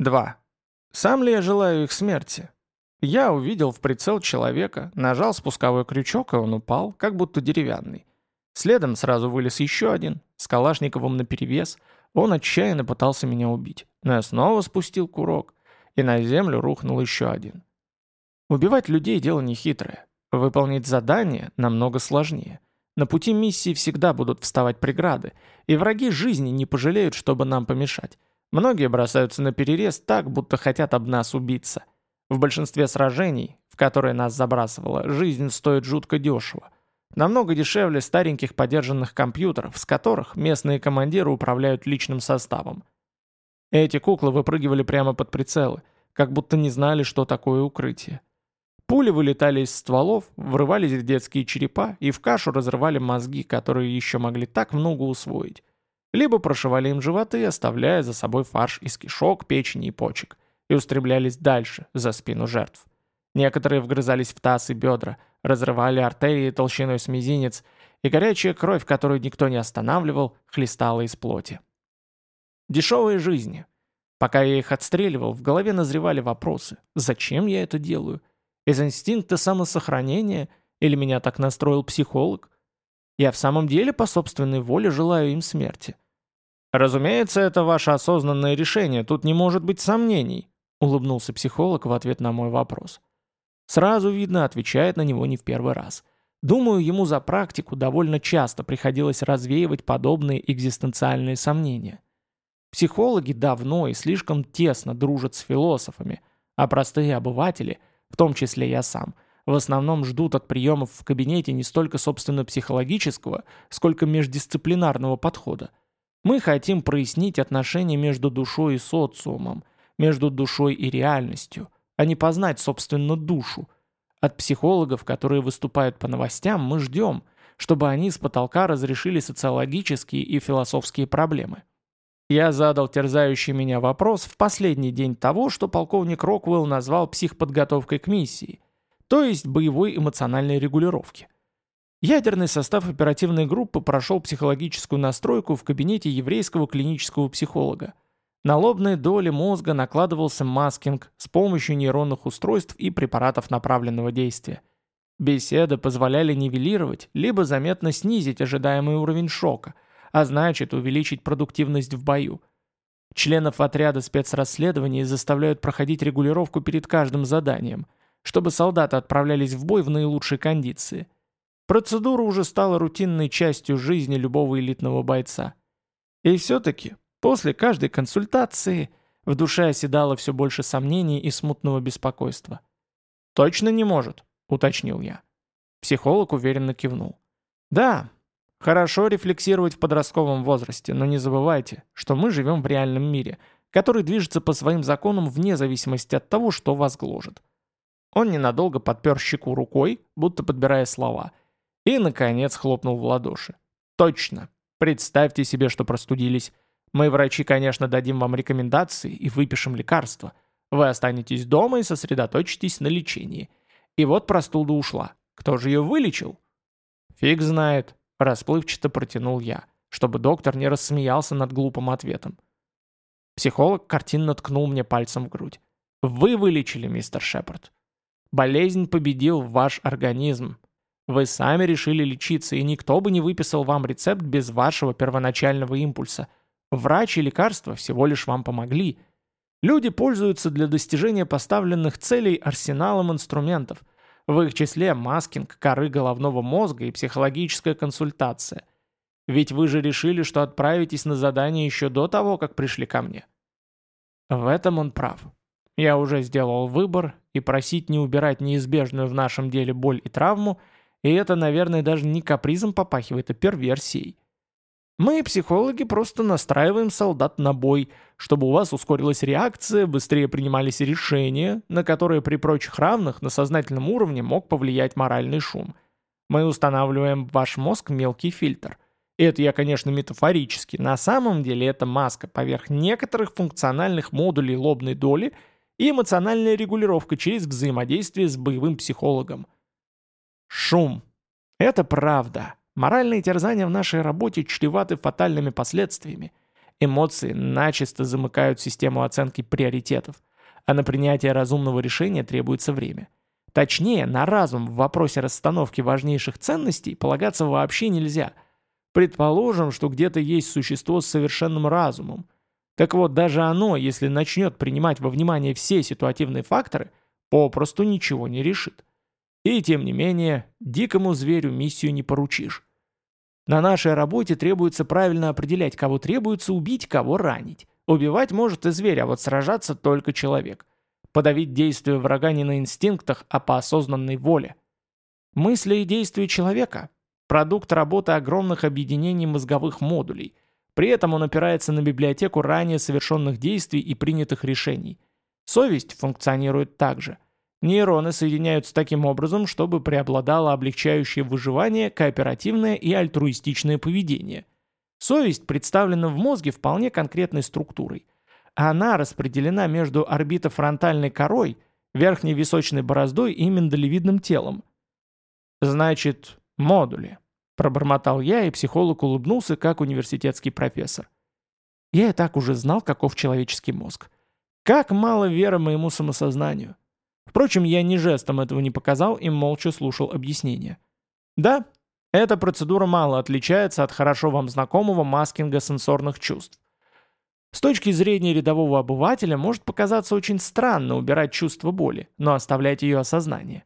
2. Сам ли я желаю их смерти? Я увидел в прицел человека, нажал спусковой крючок, и он упал, как будто деревянный. Следом сразу вылез еще один, с Калашниковым наперевес. Он отчаянно пытался меня убить. Но я снова спустил курок, и на землю рухнул еще один. Убивать людей – дело нехитрое. Выполнить задание намного сложнее. На пути миссии всегда будут вставать преграды, и враги жизни не пожалеют, чтобы нам помешать. Многие бросаются на перерез так, будто хотят об нас убиться. В большинстве сражений, в которые нас забрасывало, жизнь стоит жутко дешево. Намного дешевле стареньких подержанных компьютеров, с которых местные командиры управляют личным составом. Эти куклы выпрыгивали прямо под прицелы, как будто не знали, что такое укрытие. Пули вылетали из стволов, врывались в детские черепа и в кашу разрывали мозги, которые еще могли так много усвоить. Либо прошивали им животы, оставляя за собой фарш из кишок, печени и почек, и устремлялись дальше, за спину жертв. Некоторые вгрызались в таз и бедра, разрывали артерии толщиной с мизинец, и горячая кровь, которую никто не останавливал, хлестала из плоти. Дешевые жизни. Пока я их отстреливал, в голове назревали вопросы. Зачем я это делаю? Из инстинкта самосохранения? Или меня так настроил психолог? Я в самом деле по собственной воле желаю им смерти. Разумеется, это ваше осознанное решение, тут не может быть сомнений, улыбнулся психолог в ответ на мой вопрос. Сразу видно, отвечает на него не в первый раз. Думаю, ему за практику довольно часто приходилось развеивать подобные экзистенциальные сомнения. Психологи давно и слишком тесно дружат с философами, а простые обыватели – в том числе я сам, в основном ждут от приемов в кабинете не столько собственно психологического, сколько междисциплинарного подхода. Мы хотим прояснить отношения между душой и социумом, между душой и реальностью, а не познать, собственно, душу. От психологов, которые выступают по новостям, мы ждем, чтобы они с потолка разрешили социологические и философские проблемы. Я задал терзающий меня вопрос в последний день того, что полковник Роквелл назвал психподготовкой к миссии, то есть боевой эмоциональной регулировки. Ядерный состав оперативной группы прошел психологическую настройку в кабинете еврейского клинического психолога. На лобные доли мозга накладывался маскинг с помощью нейронных устройств и препаратов направленного действия. Беседы позволяли нивелировать, либо заметно снизить ожидаемый уровень шока – а значит увеличить продуктивность в бою. Членов отряда спецрасследований заставляют проходить регулировку перед каждым заданием, чтобы солдаты отправлялись в бой в наилучшей кондиции. Процедура уже стала рутинной частью жизни любого элитного бойца. И все-таки, после каждой консультации, в душе оседало все больше сомнений и смутного беспокойства. «Точно не может», — уточнил я. Психолог уверенно кивнул. «Да, Хорошо рефлексировать в подростковом возрасте, но не забывайте, что мы живем в реальном мире, который движется по своим законам вне зависимости от того, что вас гложет. Он ненадолго подпер щеку рукой, будто подбирая слова, и, наконец, хлопнул в ладоши. «Точно. Представьте себе, что простудились. Мы, врачи, конечно, дадим вам рекомендации и выпишем лекарства. Вы останетесь дома и сосредоточитесь на лечении. И вот простуда ушла. Кто же ее вылечил?» «Фиг знает», Расплывчато протянул я, чтобы доктор не рассмеялся над глупым ответом. Психолог картинно ткнул мне пальцем в грудь. «Вы вылечили, мистер Шепард. Болезнь победил ваш организм. Вы сами решили лечиться, и никто бы не выписал вам рецепт без вашего первоначального импульса. Врач и лекарства всего лишь вам помогли. Люди пользуются для достижения поставленных целей арсеналом инструментов, в их числе маскинг коры головного мозга и психологическая консультация. Ведь вы же решили, что отправитесь на задание еще до того, как пришли ко мне. В этом он прав. Я уже сделал выбор, и просить не убирать неизбежную в нашем деле боль и травму, и это, наверное, даже не капризом попахивает, а перверсией. Мы, психологи, просто настраиваем солдат на бой, чтобы у вас ускорилась реакция, быстрее принимались решения, на которые при прочих равных на сознательном уровне мог повлиять моральный шум. Мы устанавливаем в ваш мозг мелкий фильтр. И это я, конечно, метафорически. На самом деле это маска поверх некоторых функциональных модулей лобной доли и эмоциональная регулировка через взаимодействие с боевым психологом. Шум. Это правда. Моральные терзания в нашей работе чреваты фатальными последствиями. Эмоции начисто замыкают систему оценки приоритетов, а на принятие разумного решения требуется время. Точнее, на разум в вопросе расстановки важнейших ценностей полагаться вообще нельзя. Предположим, что где-то есть существо с совершенным разумом. Так вот, даже оно, если начнет принимать во внимание все ситуативные факторы, попросту ничего не решит. И тем не менее, дикому зверю миссию не поручишь. На нашей работе требуется правильно определять, кого требуется убить, кого ранить. Убивать может и зверь, а вот сражаться только человек. Подавить действия врага не на инстинктах, а по осознанной воле. Мысли и действия человека – продукт работы огромных объединений мозговых модулей. При этом он опирается на библиотеку ранее совершенных действий и принятых решений. Совесть функционирует также – Нейроны соединяются таким образом, чтобы преобладало облегчающее выживание, кооперативное и альтруистичное поведение. Совесть представлена в мозге вполне конкретной структурой. Она распределена между орбитофронтальной корой, верхней височной бороздой и миндалевидным телом. «Значит, модули», – пробормотал я, и психолог улыбнулся, как университетский профессор. Я и так уже знал, каков человеческий мозг. Как мало веры моему самосознанию. Впрочем, я ни жестом этого не показал и молча слушал объяснение. Да, эта процедура мало отличается от хорошо вам знакомого маскинга сенсорных чувств. С точки зрения рядового обывателя может показаться очень странно убирать чувство боли, но оставлять ее осознание.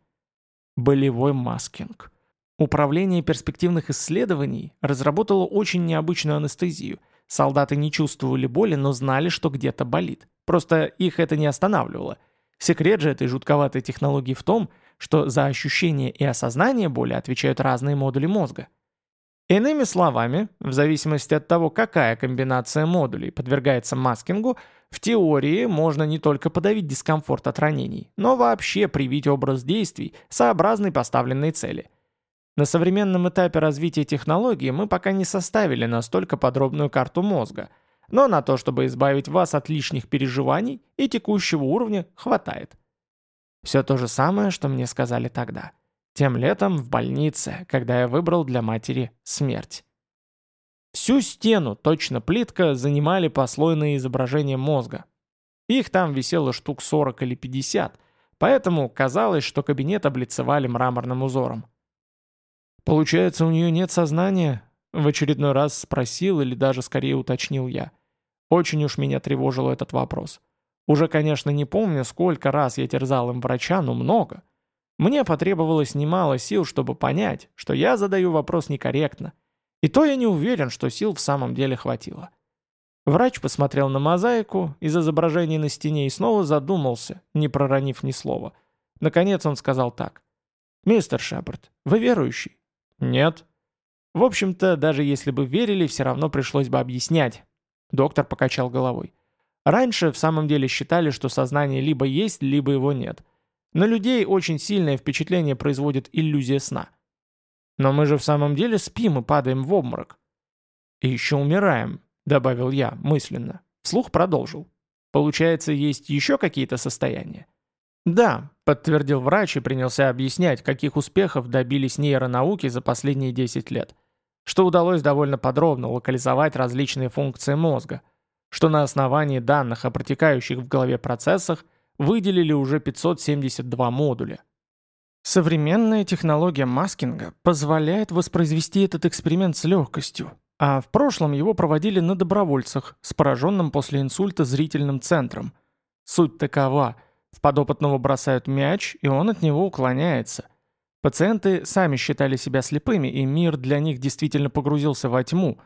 Болевой маскинг. Управление перспективных исследований разработало очень необычную анестезию. Солдаты не чувствовали боли, но знали, что где-то болит. Просто их это не останавливало – Секрет же этой жутковатой технологии в том, что за ощущение и осознание боли отвечают разные модули мозга. Иными словами, в зависимости от того, какая комбинация модулей подвергается маскингу, в теории можно не только подавить дискомфорт от ранений, но вообще привить образ действий, сообразный поставленной цели. На современном этапе развития технологии мы пока не составили настолько подробную карту мозга – но на то, чтобы избавить вас от лишних переживаний и текущего уровня, хватает. Все то же самое, что мне сказали тогда. Тем летом в больнице, когда я выбрал для матери смерть. Всю стену, точно плитка, занимали послойные изображения мозга. Их там висело штук 40 или 50, поэтому казалось, что кабинет облицевали мраморным узором. «Получается, у нее нет сознания?» В очередной раз спросил или даже скорее уточнил я. Очень уж меня тревожил этот вопрос. Уже, конечно, не помню, сколько раз я терзал им врача, но много. Мне потребовалось немало сил, чтобы понять, что я задаю вопрос некорректно. И то я не уверен, что сил в самом деле хватило. Врач посмотрел на мозаику из изображений на стене и снова задумался, не проронив ни слова. Наконец он сказал так. «Мистер Шепард, вы верующий?» «Нет». В общем-то, даже если бы верили, все равно пришлось бы объяснять. Доктор покачал головой. Раньше в самом деле считали, что сознание либо есть, либо его нет. На людей очень сильное впечатление производит иллюзия сна. Но мы же в самом деле спим и падаем в обморок. И еще умираем, добавил я мысленно. Вслух продолжил. Получается, есть еще какие-то состояния? Да, подтвердил врач и принялся объяснять, каких успехов добились нейронауки за последние 10 лет что удалось довольно подробно локализовать различные функции мозга, что на основании данных о протекающих в голове процессах выделили уже 572 модуля. Современная технология маскинга позволяет воспроизвести этот эксперимент с легкостью, а в прошлом его проводили на добровольцах с пораженным после инсульта зрительным центром. Суть такова – в подопытного бросают мяч, и он от него уклоняется. Пациенты сами считали себя слепыми, и мир для них действительно погрузился во тьму.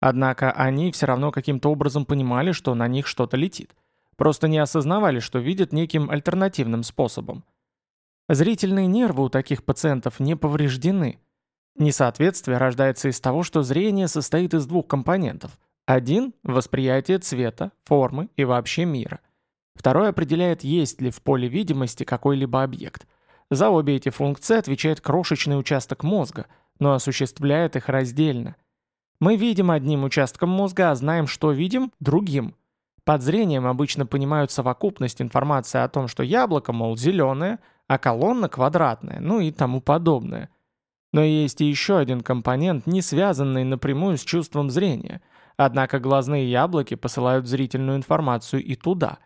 Однако они все равно каким-то образом понимали, что на них что-то летит. Просто не осознавали, что видят неким альтернативным способом. Зрительные нервы у таких пациентов не повреждены. Несоответствие рождается из того, что зрение состоит из двух компонентов. Один – восприятие цвета, формы и вообще мира. Второй определяет, есть ли в поле видимости какой-либо объект – за обе эти функции отвечает крошечный участок мозга, но осуществляет их раздельно. Мы видим одним участком мозга, а знаем, что видим, другим. Под зрением обычно понимают совокупность информации о том, что яблоко, мол, зеленое, а колонна квадратная, ну и тому подобное. Но есть и еще один компонент, не связанный напрямую с чувством зрения, однако глазные яблоки посылают зрительную информацию и туда.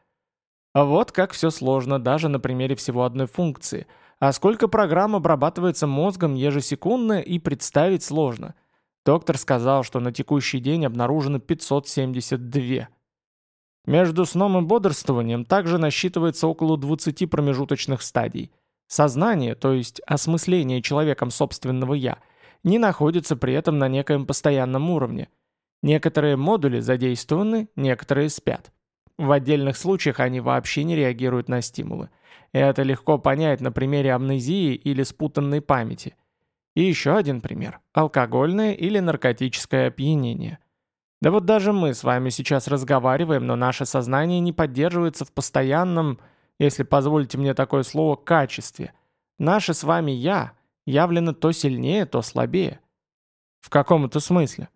Вот как все сложно даже на примере всего одной функции. А сколько программ обрабатывается мозгом ежесекундно и представить сложно. Доктор сказал, что на текущий день обнаружено 572. Между сном и бодрствованием также насчитывается около 20 промежуточных стадий. Сознание, то есть осмысление человеком собственного «я», не находится при этом на некоем постоянном уровне. Некоторые модули задействованы, некоторые спят. В отдельных случаях они вообще не реагируют на стимулы. Это легко понять на примере амнезии или спутанной памяти. И еще один пример – алкогольное или наркотическое опьянение. Да вот даже мы с вами сейчас разговариваем, но наше сознание не поддерживается в постоянном, если позволите мне такое слово, качестве. Наше с вами «я» явлено то сильнее, то слабее. В каком-то смысле.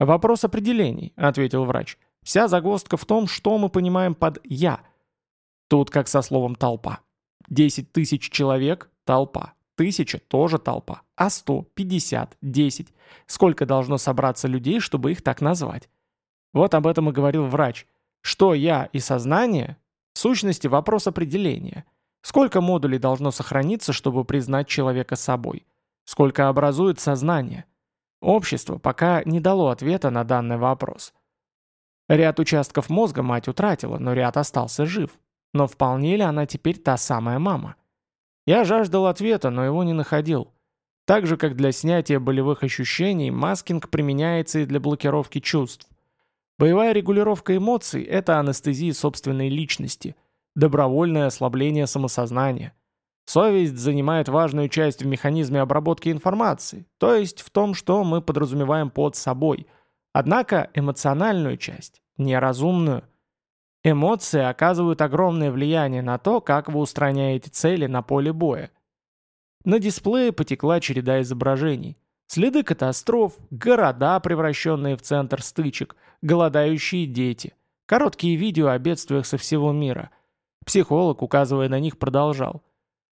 Вопрос определений, ответил врач. Вся загвоздка в том, что мы понимаем под «я». Тут как со словом «толпа». Десять тысяч человек – толпа. Тысяча – тоже толпа. А сто, пятьдесят, десять. Сколько должно собраться людей, чтобы их так назвать? Вот об этом и говорил врач. Что я и сознание – в сущности вопрос определения. Сколько модулей должно сохраниться, чтобы признать человека собой? Сколько образует сознание? Общество пока не дало ответа на данный вопрос. Ряд участков мозга мать утратила, но ряд остался жив. Но вполне ли она теперь та самая мама? Я жаждал ответа, но его не находил. Так же, как для снятия болевых ощущений, маскинг применяется и для блокировки чувств. Боевая регулировка эмоций – это анестезия собственной личности, добровольное ослабление самосознания. Совесть занимает важную часть в механизме обработки информации, то есть в том, что мы подразумеваем под собой. Однако эмоциональную часть, неразумную – Эмоции оказывают огромное влияние на то, как вы устраняете цели на поле боя. На дисплее потекла череда изображений. Следы катастроф, города, превращенные в центр стычек, голодающие дети, короткие видео о бедствиях со всего мира. Психолог, указывая на них, продолжал.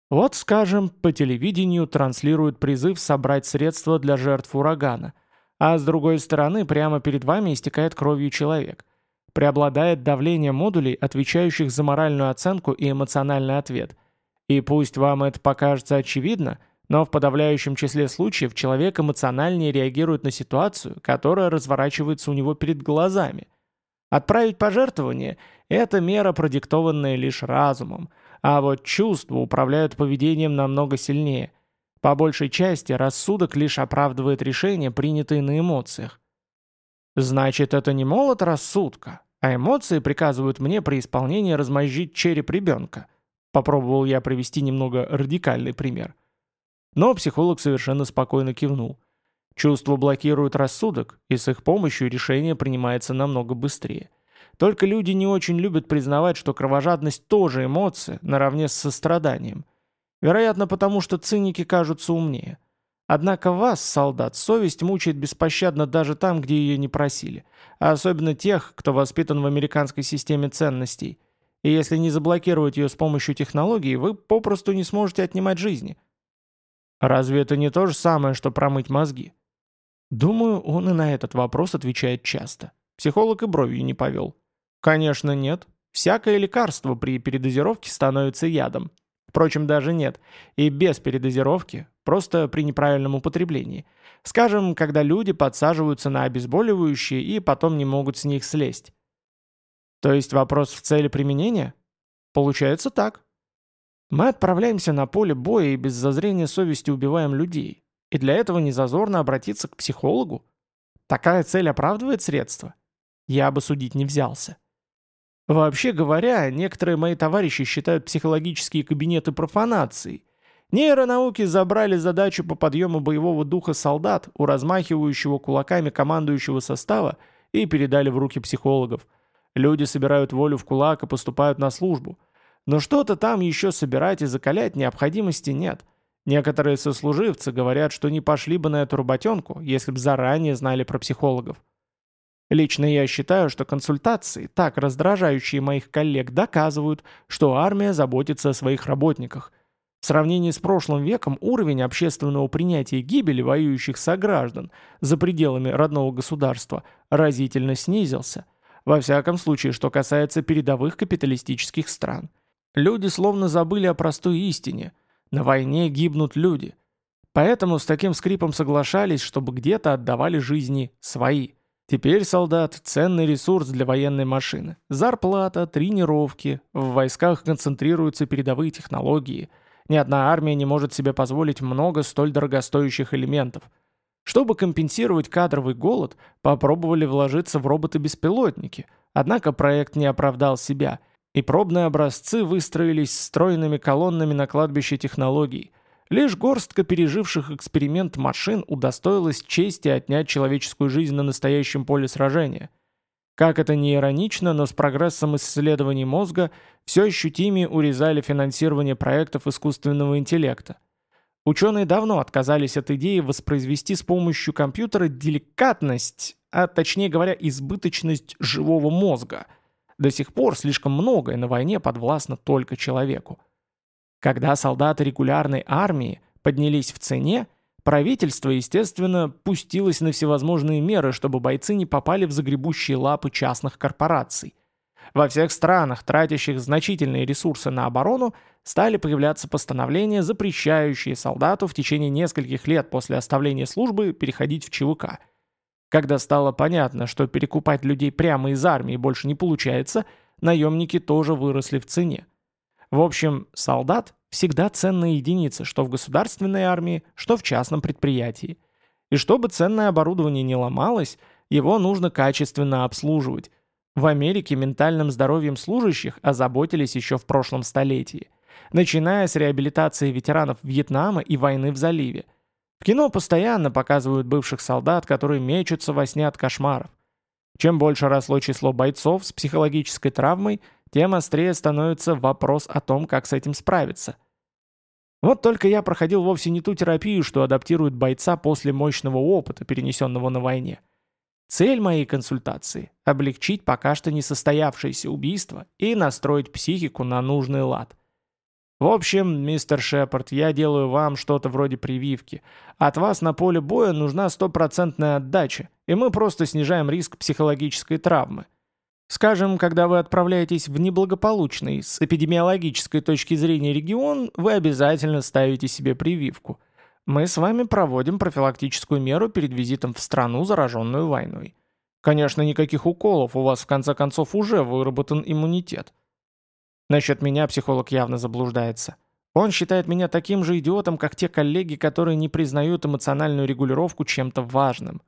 Вот, скажем, по телевидению транслируют призыв собрать средства для жертв урагана, а с другой стороны прямо перед вами истекает кровью человек – преобладает давление модулей, отвечающих за моральную оценку и эмоциональный ответ. И пусть вам это покажется очевидно, но в подавляющем числе случаев человек эмоциональнее реагирует на ситуацию, которая разворачивается у него перед глазами. Отправить пожертвование – это мера, продиктованная лишь разумом, а вот чувства управляют поведением намного сильнее. По большей части рассудок лишь оправдывает решения, принятые на эмоциях. Значит, это не молот рассудка, а эмоции приказывают мне при исполнении размозжить череп ребенка. Попробовал я привести немного радикальный пример. Но психолог совершенно спокойно кивнул. Чувства блокируют рассудок, и с их помощью решение принимается намного быстрее. Только люди не очень любят признавать, что кровожадность тоже эмоция, наравне с состраданием. Вероятно, потому что циники кажутся умнее. Однако вас, солдат, совесть мучает беспощадно даже там, где ее не просили, а особенно тех, кто воспитан в американской системе ценностей. И если не заблокировать ее с помощью технологий, вы попросту не сможете отнимать жизни. Разве это не то же самое, что промыть мозги? Думаю, он и на этот вопрос отвечает часто. Психолог и бровью не повел. Конечно, нет. Всякое лекарство при передозировке становится ядом. Впрочем, даже нет. И без передозировки, просто при неправильном употреблении. Скажем, когда люди подсаживаются на обезболивающие и потом не могут с них слезть. То есть вопрос в цели применения? Получается так. Мы отправляемся на поле боя и без зазрения совести убиваем людей. И для этого не зазорно обратиться к психологу? Такая цель оправдывает средства? Я бы судить не взялся. Вообще говоря, некоторые мои товарищи считают психологические кабинеты профанацией. Нейронауки забрали задачу по подъему боевого духа солдат у размахивающего кулаками командующего состава и передали в руки психологов. Люди собирают волю в кулак и поступают на службу. Но что-то там еще собирать и закалять необходимости нет. Некоторые сослуживцы говорят, что не пошли бы на эту работенку, если бы заранее знали про психологов. Лично я считаю, что консультации, так раздражающие моих коллег, доказывают, что армия заботится о своих работниках. В сравнении с прошлым веком уровень общественного принятия гибели воюющих сограждан за пределами родного государства разительно снизился. Во всяком случае, что касается передовых капиталистических стран. Люди словно забыли о простой истине. На войне гибнут люди. Поэтому с таким скрипом соглашались, чтобы где-то отдавали жизни свои. Теперь солдат – ценный ресурс для военной машины. Зарплата, тренировки, в войсках концентрируются передовые технологии – ни одна армия не может себе позволить много столь дорогостоящих элементов. Чтобы компенсировать кадровый голод, попробовали вложиться в роботы-беспилотники, однако проект не оправдал себя, и пробные образцы выстроились стройными колоннами на кладбище технологий. Лишь горстка переживших эксперимент машин удостоилась чести отнять человеческую жизнь на настоящем поле сражения – как это ни иронично, но с прогрессом исследований мозга все ощутимее урезали финансирование проектов искусственного интеллекта. Ученые давно отказались от идеи воспроизвести с помощью компьютера деликатность, а точнее говоря, избыточность живого мозга. До сих пор слишком многое на войне подвластно только человеку. Когда солдаты регулярной армии поднялись в цене, Правительство, естественно, пустилось на всевозможные меры, чтобы бойцы не попали в загребущие лапы частных корпораций. Во всех странах, тратящих значительные ресурсы на оборону, стали появляться постановления, запрещающие солдату в течение нескольких лет после оставления службы переходить в ЧВК. Когда стало понятно, что перекупать людей прямо из армии больше не получается, наемники тоже выросли в цене. В общем, солдат всегда ценная единица, что в государственной армии, что в частном предприятии. И чтобы ценное оборудование не ломалось, его нужно качественно обслуживать. В Америке ментальным здоровьем служащих озаботились еще в прошлом столетии, начиная с реабилитации ветеранов Вьетнама и войны в заливе. В кино постоянно показывают бывших солдат, которые мечутся во сне от кошмаров. Чем больше росло число бойцов с психологической травмой, тем острее становится вопрос о том, как с этим справиться. Вот только я проходил вовсе не ту терапию, что адаптирует бойца после мощного опыта, перенесенного на войне. Цель моей консультации – облегчить пока что несостоявшееся убийство и настроить психику на нужный лад. В общем, мистер Шепард, я делаю вам что-то вроде прививки. От вас на поле боя нужна стопроцентная отдача, и мы просто снижаем риск психологической травмы. Скажем, когда вы отправляетесь в неблагополучный с эпидемиологической точки зрения регион, вы обязательно ставите себе прививку. Мы с вами проводим профилактическую меру перед визитом в страну, зараженную войной. Конечно, никаких уколов, у вас в конце концов уже выработан иммунитет. Насчет меня психолог явно заблуждается. Он считает меня таким же идиотом, как те коллеги, которые не признают эмоциональную регулировку чем-то важным.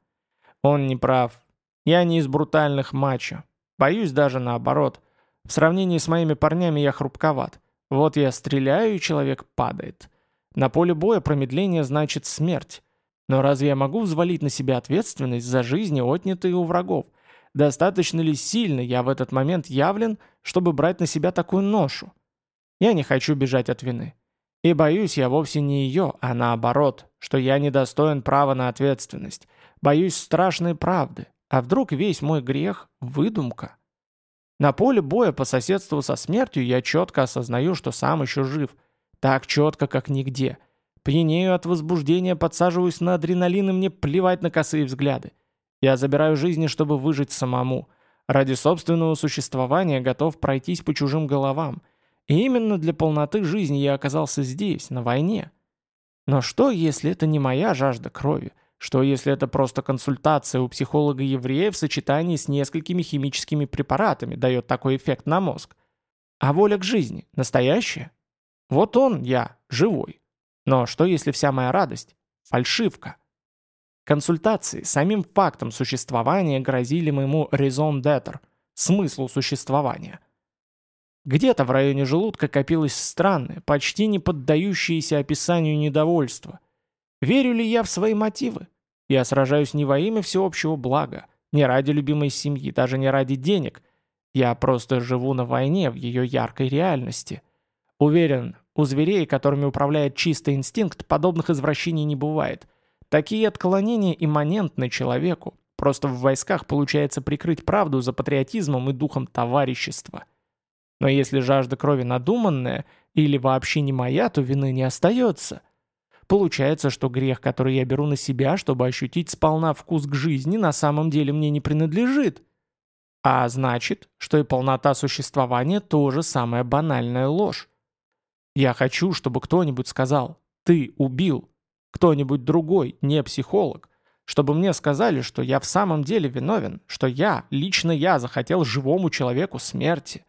Он не прав. Я не из брутальных мачо. Боюсь даже наоборот. В сравнении с моими парнями я хрупковат. Вот я стреляю, и человек падает. На поле боя промедление значит смерть. Но разве я могу взвалить на себя ответственность за жизни, отнятые у врагов? Достаточно ли сильно я в этот момент явлен, чтобы брать на себя такую ношу? Я не хочу бежать от вины. И боюсь я вовсе не ее, а наоборот, что я недостоин права на ответственность. Боюсь страшной правды, а вдруг весь мой грех – выдумка? На поле боя по соседству со смертью я четко осознаю, что сам еще жив. Так четко, как нигде. Пьянею от возбуждения, подсаживаюсь на адреналин и мне плевать на косые взгляды. Я забираю жизни, чтобы выжить самому. Ради собственного существования готов пройтись по чужим головам. И именно для полноты жизни я оказался здесь, на войне. Но что, если это не моя жажда крови? Что если это просто консультация у психолога-еврея в сочетании с несколькими химическими препаратами дает такой эффект на мозг? А воля к жизни настоящая? Вот он, я, живой. Но что если вся моя радость – фальшивка? Консультации самим фактом существования грозили моему raison d'être, смыслу существования. Где-то в районе желудка копилось странное, почти не поддающееся описанию недовольство – Верю ли я в свои мотивы? Я сражаюсь не во имя всеобщего блага, не ради любимой семьи, даже не ради денег. Я просто живу на войне в ее яркой реальности. Уверен, у зверей, которыми управляет чистый инстинкт, подобных извращений не бывает. Такие отклонения имманентны человеку. Просто в войсках получается прикрыть правду за патриотизмом и духом товарищества. Но если жажда крови надуманная или вообще не моя, то вины не остается. Получается, что грех, который я беру на себя, чтобы ощутить сполна вкус к жизни, на самом деле мне не принадлежит. А значит, что и полнота существования тоже самая банальная ложь. Я хочу, чтобы кто-нибудь сказал «ты убил», кто-нибудь другой, не психолог, чтобы мне сказали, что я в самом деле виновен, что я, лично я, захотел живому человеку смерти.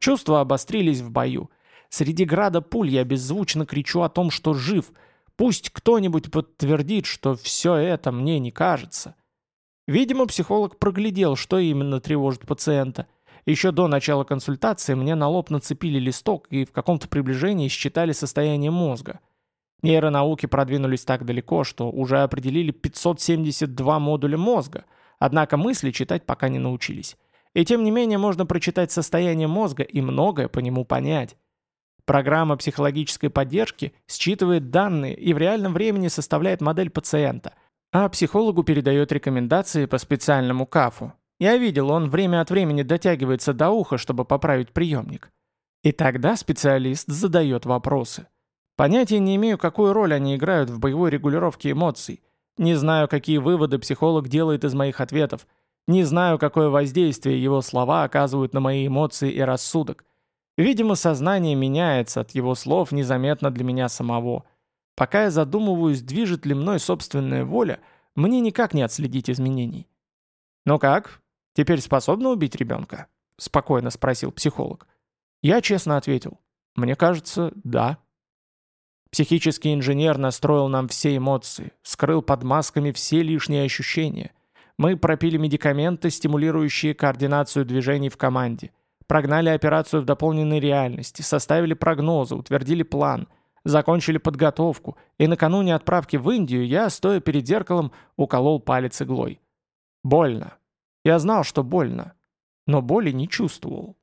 Чувства обострились в бою. Среди града пуль я беззвучно кричу о том, что жив – Пусть кто-нибудь подтвердит, что все это мне не кажется. Видимо, психолог проглядел, что именно тревожит пациента. Еще до начала консультации мне на лоб нацепили листок и в каком-то приближении считали состояние мозга. Нейронауки продвинулись так далеко, что уже определили 572 модуля мозга, однако мысли читать пока не научились. И тем не менее можно прочитать состояние мозга и многое по нему понять. Программа психологической поддержки считывает данные и в реальном времени составляет модель пациента, а психологу передает рекомендации по специальному КАФу. Я видел, он время от времени дотягивается до уха, чтобы поправить приемник. И тогда специалист задает вопросы. Понятия не имею, какую роль они играют в боевой регулировке эмоций. Не знаю, какие выводы психолог делает из моих ответов. Не знаю, какое воздействие его слова оказывают на мои эмоции и рассудок. Видимо, сознание меняется от его слов незаметно для меня самого. Пока я задумываюсь, движет ли мной собственная воля, мне никак не отследить изменений. «Ну как? Теперь способна убить ребенка?» — спокойно спросил психолог. Я честно ответил. «Мне кажется, да». Психический инженер настроил нам все эмоции, скрыл под масками все лишние ощущения. Мы пропили медикаменты, стимулирующие координацию движений в команде. Прогнали операцию в дополненной реальности, составили прогнозы, утвердили план, закончили подготовку, и накануне отправки в Индию я, стоя перед зеркалом, уколол палец иглой. Больно. Я знал, что больно, но боли не чувствовал.